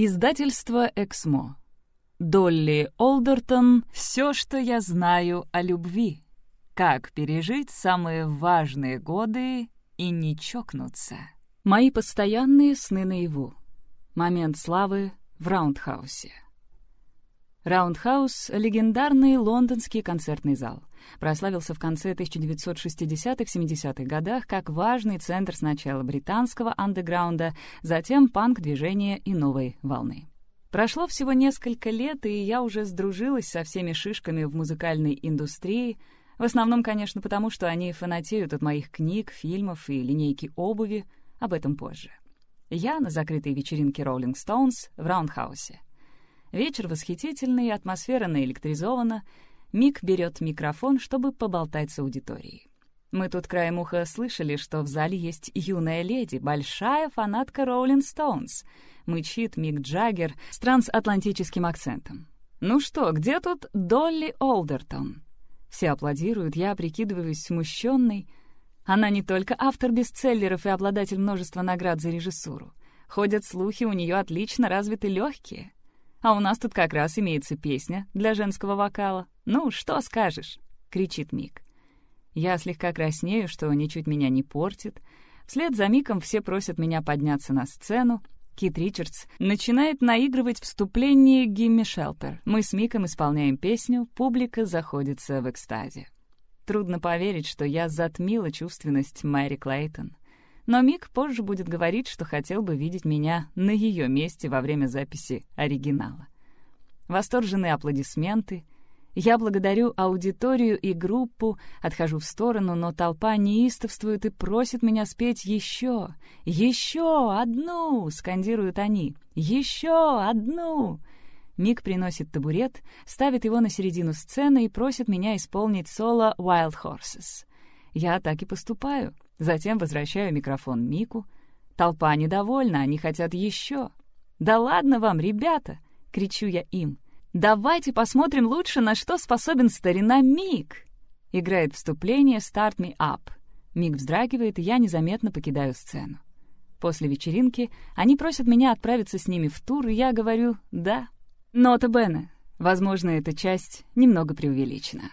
Издательство «Эксмо». Долли Олдертон «Все, что я знаю о любви. Как пережить самые важные годы и не чокнуться». Мои постоянные сны наяву. Момент славы в Раундхаусе. Раундхаус — легендарный лондонский концертный зал. Прославился в конце 1960-70-х годах как важный центр сначала британского андеграунда, затем панк-движения и новой волны. Прошло всего несколько лет, и я уже сдружилась со всеми шишками в музыкальной индустрии, в основном, конечно, потому что они фанатеют от моих книг, фильмов и линейки обуви, об этом позже. Я на закрытой вечеринке Rolling Stones в Раундхаусе. Вечер восхитительный, атмосфера наэлектризована. Мик берет микрофон, чтобы поболтать с аудиторией. Мы тут краем уха слышали, что в зале есть юная леди, большая фанатка Rolling Stones. Мычит Мик Джаггер с трансатлантическим акцентом. «Ну что, где тут Долли Олдертон?» Все аплодируют, я прикидываюсь смущенной. Она не только автор бестселлеров и обладатель множества наград за режиссуру. Ходят слухи, у нее отлично развиты легкие. А у нас тут как раз имеется песня для женского вокала. Ну, что скажешь?» — кричит Мик. Я слегка краснею, что ничуть меня не портит. Вслед за Миком все просят меня подняться на сцену. Кит Ричардс начинает наигрывать вступление «Гимми Шелтер». Мы с Миком исполняем песню, публика заходится в экстазе. Трудно поверить, что я затмила чувственность Мэри Клейтон. Но Мик позже будет говорить, что хотел бы видеть меня на ее месте во время записи оригинала. Восторженные аплодисменты. Я благодарю аудиторию и группу, отхожу в сторону, но толпа неистовствует и просит меня спеть еще, еще одну, скандируют они, еще одну. Мик приносит табурет, ставит его на середину сцены и просит меня исполнить соло «Wild Horses». Я так и поступаю. Затем возвращаю микрофон Мику. Толпа недовольна, они хотят еще. «Да ладно вам, ребята!» — кричу я им. «Давайте посмотрим лучше, на что способен старина Мик!» Играет вступление «Start me up». Мик вздрагивает, и я незаметно покидаю сцену. После вечеринки они просят меня отправиться с ними в тур, и я говорю «да». Нота Бене. Возможно, эта часть немного преувеличена.